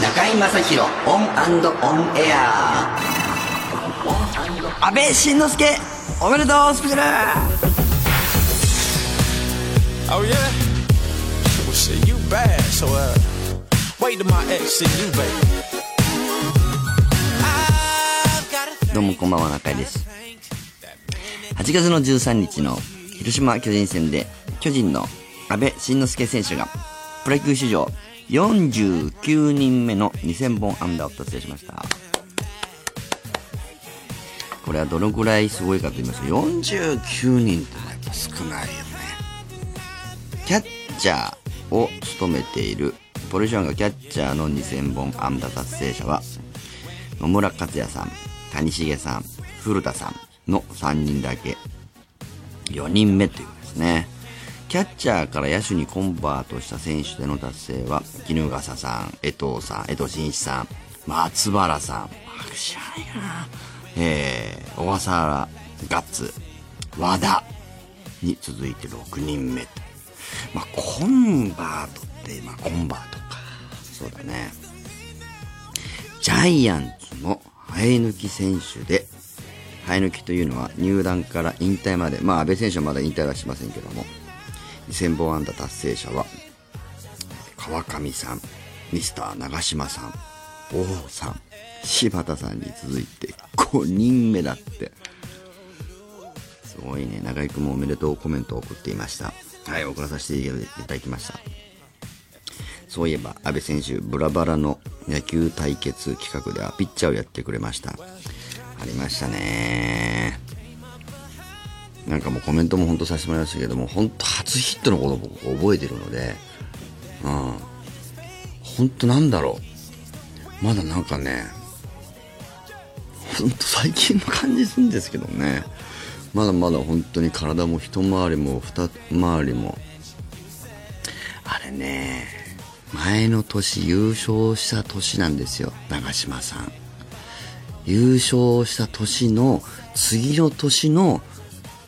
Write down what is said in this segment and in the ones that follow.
中居正広 ON & ON AIR 阿部慎之助おめでとうスペシャル Oh yeah? Well shit, you bad, so uh wait till my ex see you, baby. どうもこんばんは中居です8月の13日の広島巨人戦で巨人の安倍晋之助選手がプロ野球史上49人目の2000本安打を達成しました。これはどのくらいすごいかと言いますと49人ってやっぱ少ないよね。キャッチャーを務めているポジションがキャッチャーの2000本安打達成者は野村克也さん谷繁さん古田さん。の3人だけ。4人目ということですね。キャッチャーから野手にコンバートした選手での達成は衣笠さん江藤さん江藤真一さん松原さん。知らないかな。えー、小笠原ガッツ和田に続いて6人目と。まあコンバートってまあコンバートか。そうだね。ジャイアンツの生え抜き選手で、生え抜きというのは入団から引退まで、まあ安倍選手はまだ引退はしませんけども、2000本安打達成者は、川上さん、ミスター長島さん、王さん、柴田さんに続いて5人目だって。すごいね。中居君もおめでとうコメントを送っていました。はい、送らさせていただきました。そういえば、安倍選手、ブラバラの野球対決企画ではピッチャーをやってくれました。ありましたね。なんかもうコメントも本当させてもらいましたけども、本当初ヒットのこと僕覚えてるので、うん。本当なんだろう。まだなんかね、本当最近の感じするんですけどね。まだまだ本当に体も一回りも二回りも、あれね、前の年優勝した年なんですよ長嶋さん優勝した年の次の年の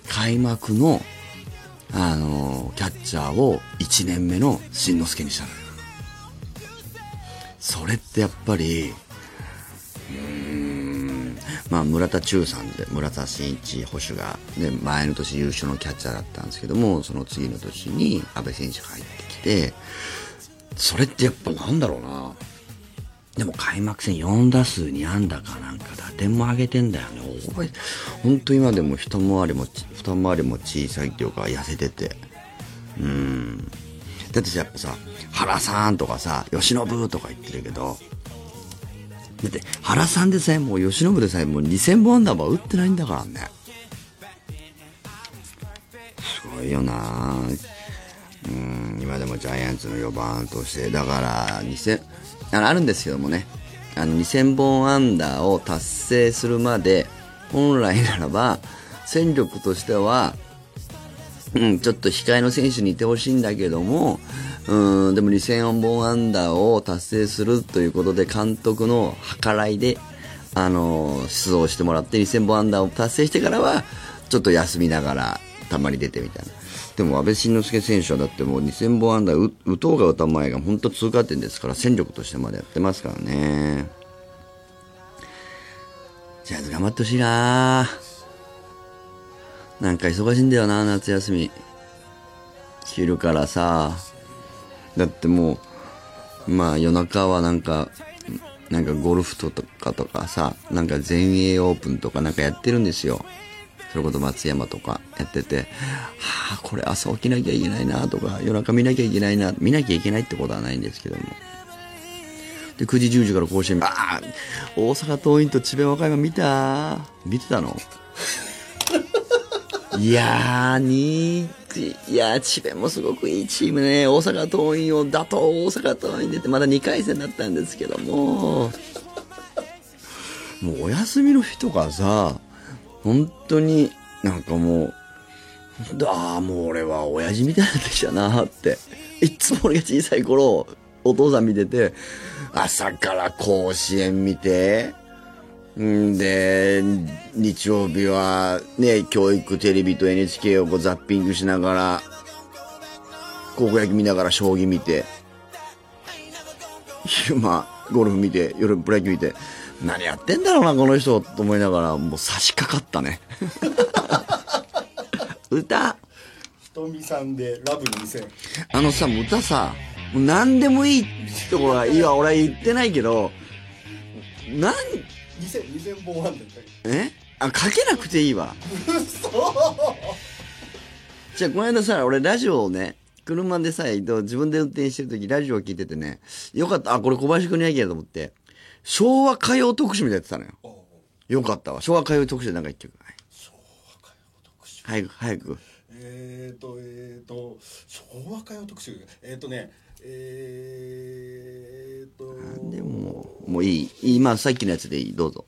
開幕のあのキャッチャーを1年目の新之助にしたのよそれってやっぱりうーんまあ村田忠さんで村田真一捕手が、ね、前の年優勝のキャッチャーだったんですけどもその次の年に阿部選手が入ってきてそれってやっぱなんだろうな。でも開幕戦4打数2安打かなんか打点も上げてんだよね。覚え、ほんと今でも一回りも、二回りも小さいっていうか痩せてて。うん。だってさ、やっぱさ、原さんとかさ、吉信とか言ってるけど、だって原さんでさえもう吉信でさえもう2000本安打は打ってないんだからね。すごいよなうん今でもジャイアンツの4番としてだから2000あのあるんですけどもねあの2000本安打を達成するまで本来ならば戦力としてはうん、ちょっと控えの選手にいてほしいんだけども、うん、でも2000本安打を達成するということで監督の計らいで、あの、出動してもらって2000本安打を達成してからは、ちょっと休みながら、たまに出てみたいな。でも安倍晋之助選手はだってもう2000本安打打とうが打たん前が本当通過点ですから戦力としてまでやってますからね。じゃあ頑張ってほしいななんか忙しいんだよな、夏休み。昼からさ。だってもう、まあ夜中はなんか、なんかゴルフとかとかさ、なんか全英オープンとかなんかやってるんですよ。それこそ松山とかやってて、はあ、これ朝起きなきゃいけないなとか、夜中見なきゃいけないな、見なきゃいけないってことはないんですけども。で、9時10時から甲子園、ああ、大阪桐蔭と智弁和歌山見た？見てたの？いやー、にいやー、智弁もすごくいいチームね。大阪桐蔭を打倒大阪桐蔭出て、まだ2回戦だったんですけども、もうお休みの日とかさ、本当になんかもう、ああ、もう俺は親父みたいになってきたなって。いつも俺が小さい頃、お父さん見てて、朝から甲子園見て、んで、日曜日はね、教育テレビと NHK をこうザッピングしながら、高校野球見ながら将棋見て、昼間ゴルフ見て、夜プロ野球見て、何やってんだろうな、この人、と思いながら、もう差し掛かったね。歌ひとみさんでラブ2000。あのさ、歌さ、何でもいいところはいいわ、俺は言ってないけど、なん、2000、2000本あんだよ。え？あ、かけなくていいわ。嘘じゃあ、この間さ、俺ラジオをね、車でさ、自分で運転してる時ラジオを聞いててね、よかった、あ、これ小林くんにやきやと思って、昭和歌謡特集みたいなやってたのよ。よかったわ。昭和歌謡特集でなんか一曲。はい昭和歌謡特集。早く、早く。えーと、えーと、昭和歌謡特集。えーとね、えーと、でももう、もういい。今、さっきのやつでいい。どうぞ。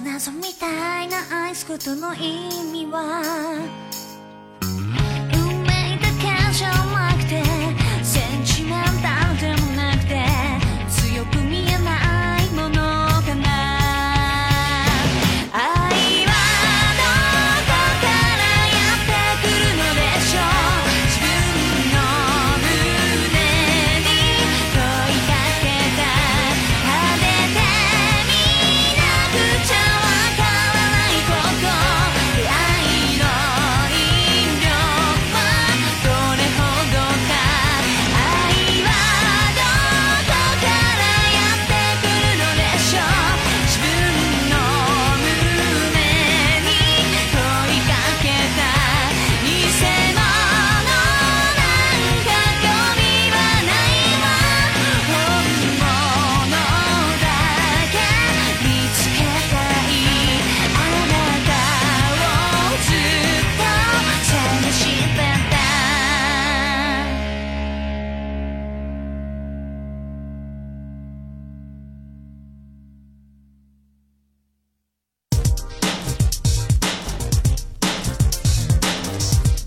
謎みたいな。愛すことの意味は。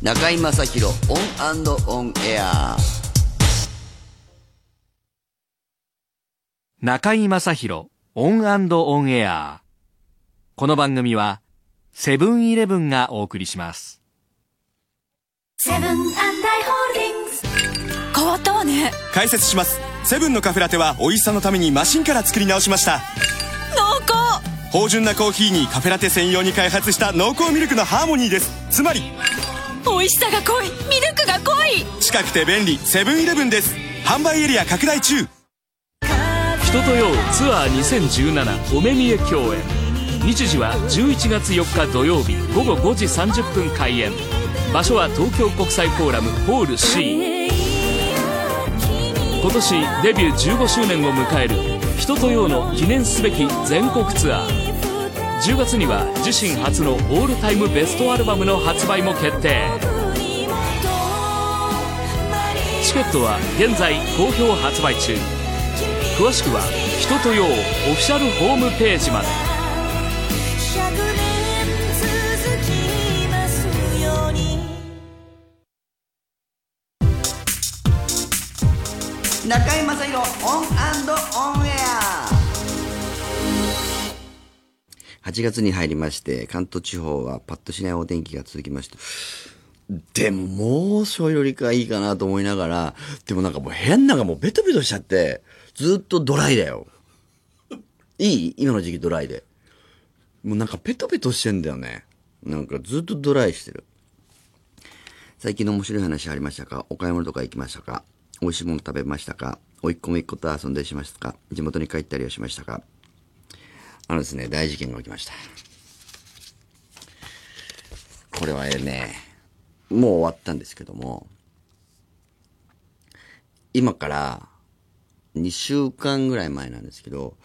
中居正広オンオンエア中居正広オンオンエアこの番組はセブンイレブンがお送りします。セブンアイ・ホールディングス変わったわね。解説します。セブンのカフェラテは美味しさのためにマシンから作り直しました。濃厚。芳醇なコーヒーにカフェラテ専用に開発した濃厚ミルクのハーモニーです。つまり美味しさが濃いミルクが濃い。近くて便利セブンイレブンです。販売エリア拡大中。人とようツアー2017お目見え共演。日時は11月4日土曜日午後5時30分開演。場所は東京国際フォーラムホール C 今年デビュー15周年を迎える人とようの記念すべき全国ツアー10月には自身初のオールタイムベストアルバムの発売も決定。チケットは現在好評発売中。詳しくは「人とよう」オフィシャルホームページまで。中居正広オンオンエア。8月に入りまして関東地方はパッとしないお天気が続きましたでも猛暑よりかいいかなと思いながらでもなんかもう部屋の中もうベトベトしちゃってずっとドライだよ。いい？今の時期ドライで。もうなんかペトペトしてんだよね。なんかずっとドライしてる。最近の面白い話ありましたか？お買い物とか行きましたか？美味しいもの食べましたか？おいっ子も一個と遊んだりしましたか？地元に帰ったりはしましたか？あのですね、大事件が起きました。これはね、もう終わったんですけども、今から2週間ぐらい前なんですけど、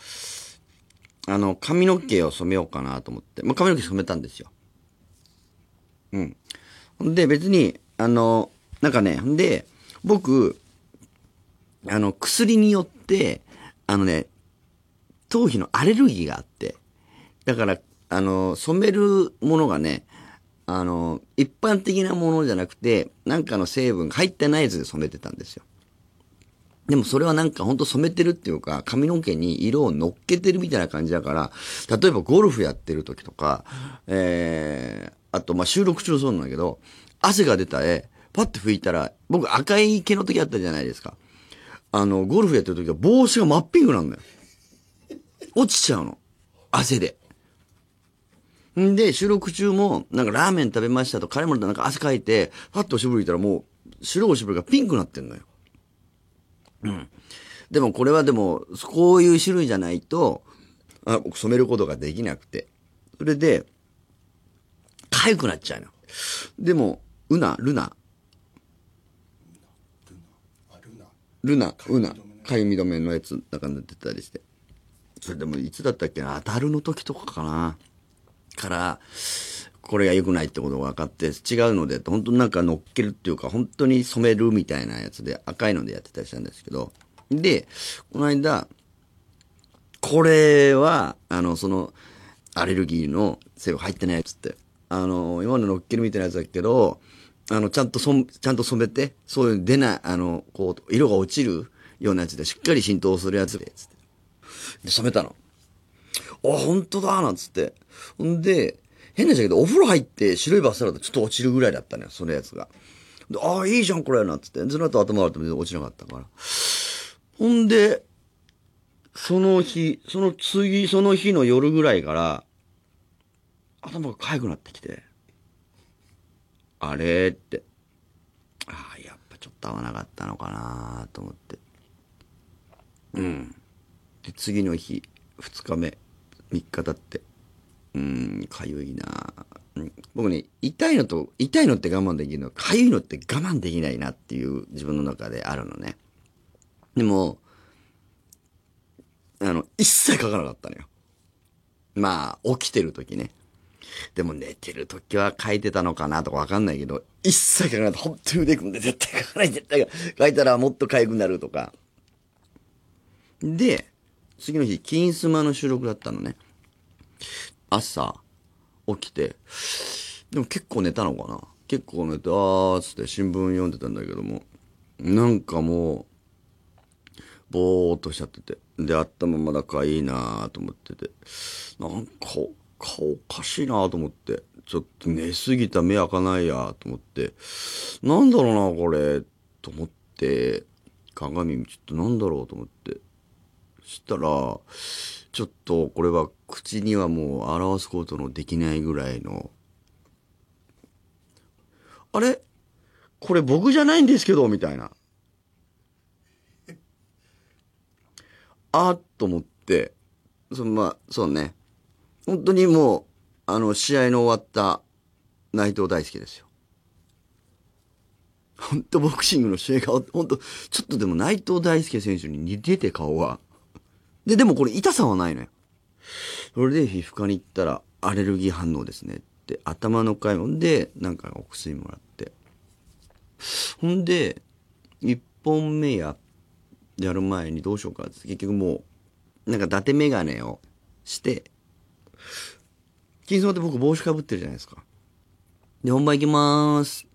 あの、髪の毛を染めようかなと思って、まあ、髪の毛染めたんですよ。うん。ほんで、別に、あの、なんかね、ほんで、僕、あの、薬によって、あのね、頭皮のアレルギーがあって、だから、あの、染めるものがね、あの、一般的なものじゃなくて、なんかの成分が入ってないやつで染めてたんですよ。でもそれはなんかほんと染めてるっていうか、髪の毛に色を乗っけてるみたいな感じだから、例えばゴルフやってる時とか、えー、あとま収録中そうなんだけど、汗が出た絵、パッて拭いたら、僕赤い毛の時あったじゃないですか。あの、ゴルフやってる時は帽子が真っピンクなんだよ。落ちちゃうの。汗で。んで、収録中も、なんかラーメン食べましたと、彼もなんか汗かいて、パッとおしぼりいたらもう、白いおしぼりがピンクになってんのよ。うん。でもこれはでも、こういう種類じゃないと、あ染めることができなくて。それで、痒くなっちゃうの。でも、うな、ルナ、あルナルナ、うな、かゆみ止めのやつ、なんか塗ってたりして。それでもいつだったっけな、当たるの時とかかな。から、これが良くないってことが分かって、違うので、本当になんか乗っけるっていうか、本当に染めるみたいなやつで、赤いのでやってたりしたんですけど、で、この間、これは、あの、その、アレルギーの成分入ってないやつって、あの、今まで乗っけるみたいなやつだけど、あの、ちゃんとそん、ちゃんと染めて、そういう出ない、あの、こう、色が落ちるようなやつで、しっかり浸透するやつで、つって。で、染めたの。あ、本当だなんつって。ほんで、変なじゃけど、お風呂入って白いバスタオルだとちょっと落ちるぐらいだったのよ、そのやつが。で、ああ、いいじゃん、これ、なんつって。ずらっと頭洗っても落ちなかったから。ほんで、その日、その次、その日の夜ぐらいから、頭が痒くなってきて、あれって。ああ、やっぱちょっと合わなかったのかなと思って。うん。で、次の日、二日目、三日経って、うーん、かゆいな、僕ね、痛いのと、痛いのって我慢できるの、かゆいのって我慢できないなっていう自分の中であるのね。でも、あの、一切書かなかったのよ。まあ、起きてる時ね。でも寝てる時は書いてたのかなとかわかんないけど、一切書かなかった。本当に腕組んで絶対書かない、絶対書い書いたらもっと痒くなるとか。で、次の日、金スマの収録だったのね。朝、起きて、でも結構寝たのかな結構寝て、あーっつって新聞読んでたんだけども、なんかもう、ぼーっとしちゃってて。で、頭ままだかいいなーと思ってて。なんか、顔おかしいなーと思って。ちょっと寝すぎた目開かないやと思って。なんだろうな、これ。と思って、鏡ちょっとなんだろうと思って。したら、ちょっとこれは口にはもう表すことのできないぐらいの、あれ？これ僕じゃないんですけど、みたいな。あっと思って、そのまあ、そうね。本当にもう、あの、試合の終わった内藤大輔ですよ。本当ボクシングの試合が、本当ちょっとでも内藤大輔選手に似てて顔が。で、でもこれ痛さはないのよ。それで皮膚科に行ったらアレルギー反応ですねって頭の回んでなんかお薬もらって。ほんで、一本目や、やる前にどうしようかって結局もう、なんか伊達メガネをして、金スマって僕帽子かぶってるじゃないですか。で、本番行きまーす。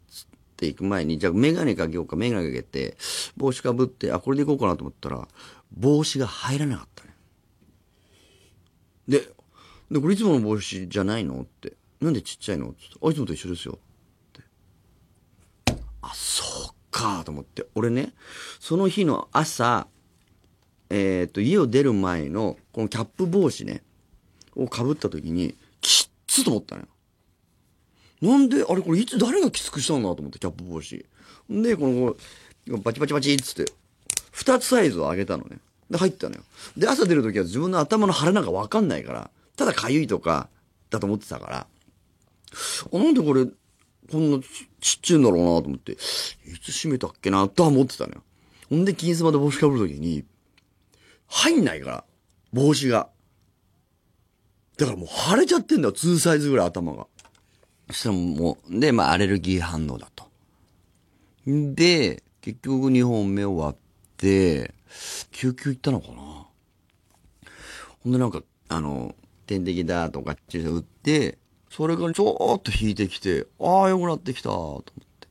って行く前に、じゃあメガネかけようか、メガネかけて、帽子かぶって、あ、これで行こうかなと思ったら、帽子が入らなかったね。で、で、これいつもの帽子じゃないのって。なんでちっちゃいのってあ、いつもと一緒ですよ。って。あ、そうかと思って。俺ね、その日の朝、えっ、と、家を出る前の、このキャップ帽子ね、を被った時に、きっつと思ったのよ。なんで、あれこれいつ誰がきつくしたんだと思って、キャップ帽子。で、この、バチバチバチっつって、二つサイズを上げたのね。で、入ったのよ。で、朝出るときは自分の頭の腹なんかわかんないから、ただ痒いとか、だと思ってたから、あ、なんでこれ、こんなちちっちゃいんだろうなと思って、いつ閉めたっけなとは思ってたのよ。ほんで、金スマで帽子かぶるときに、入んないから、帽子が。だからもう腫れちゃってんだよ、2サイズぐらい頭が。そしたらもう、で、まあ、アレルギー反応だと。で、結局2本目終わって、救急行ったのかな？ほんでなんか、あの、点滴だとか注射打って、それがちょっと引いてきて、ああ、良くなってきたと思って。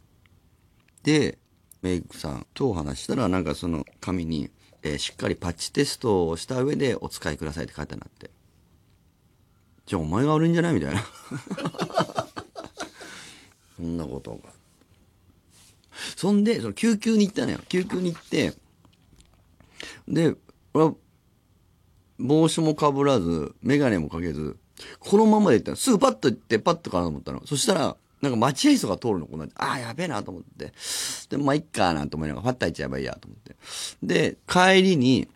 で、メイクさんとお話したら、なんかその紙に、えーしっかりパッチテストをした上でお使いくださいって書いてあって。じゃあお前が悪いんじゃない？みたいな。そんなことが。そんで、その救急に行ったのよ。救急に行って、で、俺は、帽子もかぶらず、メガネもかけず、このままで行ったの。すぐパッと行って、パッとかなと思ったの。そしたら、なんか待合室が通るの、こんなああ、やべえなと思って。で、まあ、いっかなと思いながら、パッと入っちゃえばいいやと思って。で、帰りに、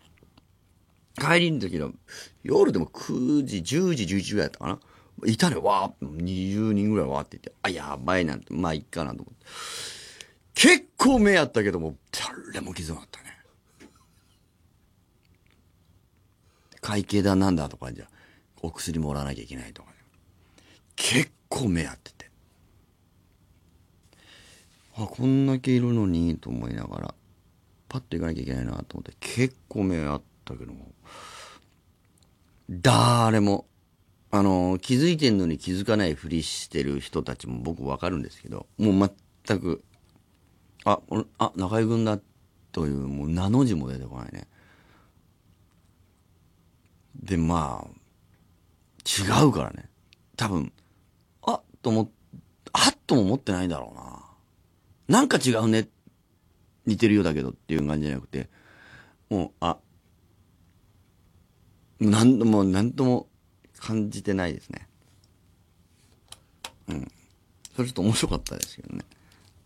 帰りの時の、夜でも9時、10時、11時ぐらいだったかな。いたね、わー20人ぐらいわーっていて、あ、やばいなんて、まあ、いっかなと思って。結構目あったけども、誰も気づかなかったね。会計だなんだとかじゃ、お薬もらわなきゃいけないとか、ね、結構目合ってて。あ、こんだけいるのに、と思いながら、パッと行かなきゃいけないなと思って、結構目合ったけども、誰も、あの、気づいてんのに気づかないふりしてる人たちも僕わかるんですけど、もう全く、あ、俺あ、中居君だという、もう名の字も出てこないね。で、まあ、違うからね。多分、あと思っ、あっとも思ってないんだろうな。なんか違うね。似てるようだけどっていう感じじゃなくて、もう、あ、なんとも、なんとも感じてないですね。うん。それちょっと面白かったですけどね。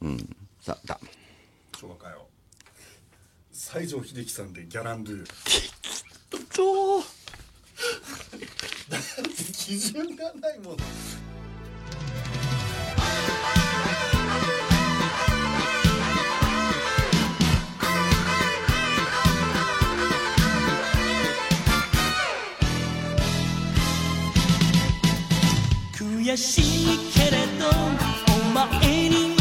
うん。さあ、だ。そうかよ西城秀樹さんでギャランドゥどう基準がないもん悔しいけれどお前に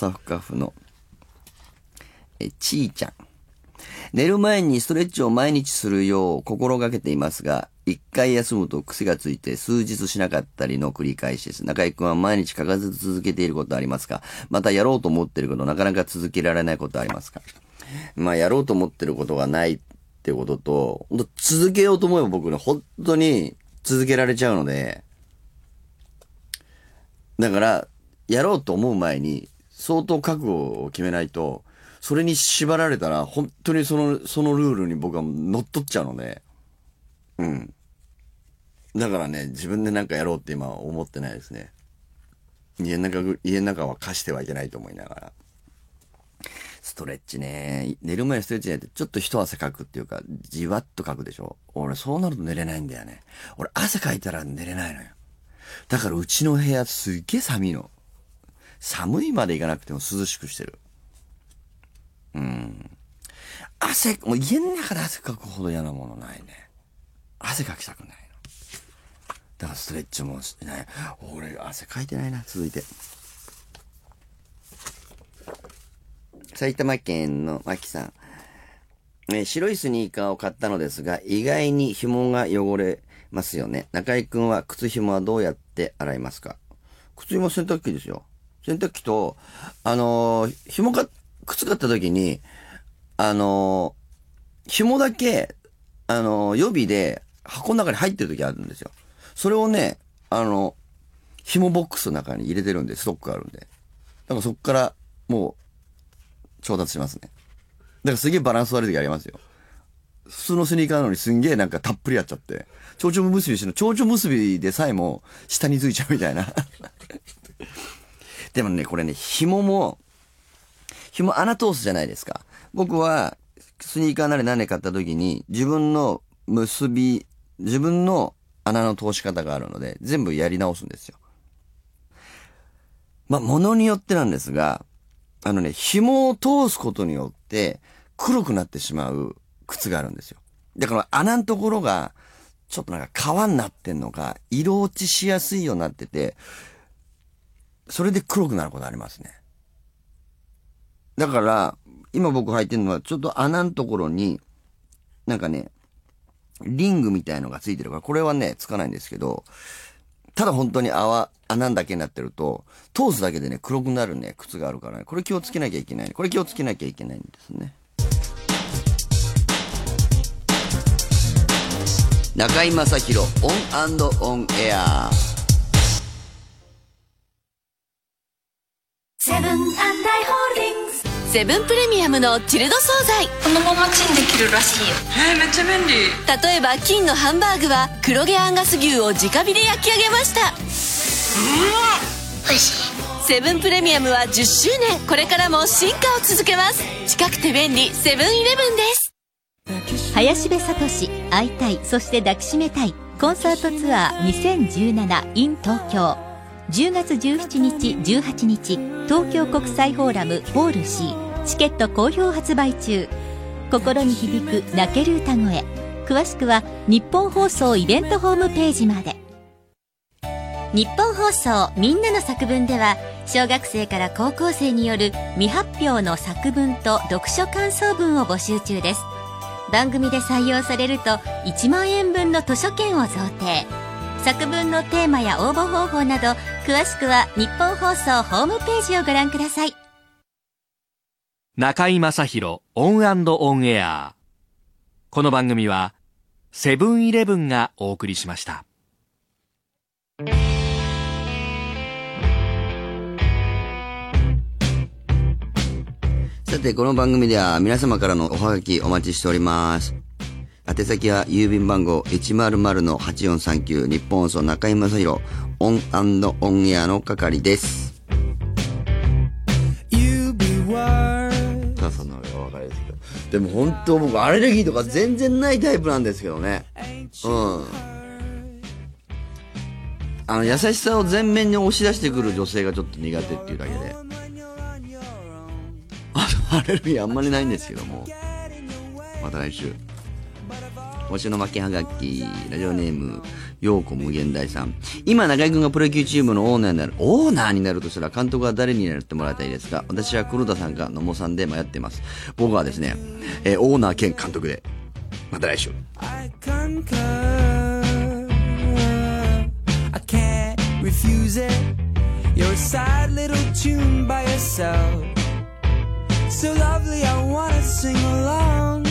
大阪府の、え、ちーちゃん。寝る前にストレッチを毎日するよう心がけていますが、一回休むと癖がついて数日しなかったりの繰り返しです。中井くんは毎日欠かさず続けていることありますか？またやろうと思ってることなかなか続けられないことありますか？まあやろうと思ってることがないってことと、続けようと思えば僕ね、本当に続けられちゃうので、だから、やろうと思う前に、相当覚悟を決めないと、それに縛られたら、本当にその、そのルールに僕は乗っ取っちゃうので、うん。だからね、自分でなんかやろうって今は思ってないですね。家の中、家の中は貸してはいけないと思いながら。ストレッチね。寝る前ストレッチやって、ちょっと一汗かくっていうか、じわっとかくでしょ。俺、そうなると寝れないんだよね。俺、汗かいたら寝れないのよ。だから、うちの部屋すっげえ寒いの。寒いまで行かなくても涼しくしてる。うん。汗、もう家の中で汗かくほど嫌なものないね。汗かきたくないの。だからストレッチもしてない。俺、汗かいてないな、続いて。埼玉県のマキさん。え白いスニーカーを買ったのですが、意外に紐が汚れますよね。中井くんは靴紐はどうやって洗いますか？靴紐洗濯機ですよ。洗濯機と、あのー紐か、靴買った時に、あのー紐だけ、あのー予備で箱の中に入ってる時あるんですよ。それをね、あの、紐ボックスの中に入れてるんで、ストックがあるんで。だからそっから、もう、調達しますね。だからすげえバランス悪い時ありますよ。普通のスニーカーなのにすんげえなんかたっぷりやっちゃって。蝶々結びしての、蝶々結びでさえも下についちゃうみたいな。でもね、これね、紐も、紐穴通すじゃないですか。僕は、スニーカーなり何で買った時に、自分の結び、自分の穴の通し方があるので、全部やり直すんですよ。まあ、ものによってなんですが、あのね、紐を通すことによって黒くなってしまう靴があるんですよ。だから穴のところが、ちょっとなんか皮になってんのか、色落ちしやすいようになってて、それで黒くなることありますね。だから、今僕履いてるのは、ちょっと穴のところに、なんかね、リングみたいのがついてるから、これはね、つかないんですけど、ただ本当に泡、穴だけになってると、通すだけでね、黒くなるね、靴があるからね、これ気をつけなきゃいけない。これ気をつけなきゃいけないんですね。中居正広 ON & ON AIR セブンアイ・ホールディングスセブンプレミアムのチルド惣菜。このままチンできるらしいよ。えー、めっちゃ便利。例えば金のハンバーグは黒毛アンガス牛を直火で焼き上げました。おいしい。セブンプレミアムは10周年。これからも進化を続けます。近くて便利。セブンイレブンです。林部聡会いたい。そして抱きしめたい。コンサートツアー 2017in 東京10月17日18日東京国際フォーラムホール C チケット好評発売中。心に響く泣ける歌声。詳しくは日本放送イベントホームページまで。日本放送みんなの作文では小学生から高校生による未発表の作文と読書感想文を募集中です。番組で採用されると1万円分の図書券を贈呈。作文のテーマや応募方法など詳しくは日本放送ホームページをご覧ください。中居正広 ON & ON AIR。この番組はセブンイレブンがお送りしました。さて、この番組では皆様からのおはがきお待ちしております。宛先は郵便番号100-8439ニッポン放送中居正広 ON & ON AIR の係です。You be word さあ、そんなのお別れですけど。でも本当僕アレルギーとか全然ないタイプなんですけどね。うん。あの、優しさを前面に押し出してくる女性がちょっと苦手っていうだけで。アレルギーあんまりないんですけども。また来週。今週の負けはがき、ラジオネーム、陽子無限大さん。今、中井くんがプロ野球チームのオーナーになる、オーナーになるとしたら監督は誰になってもらいたいですか？私は黒田さんか野茂さんで迷っています。僕はですね、えーオーナー兼監督で。また来週。I concur. I can't refuse it. You're a sad little tune by yourself. So lovely, I wanna sing along.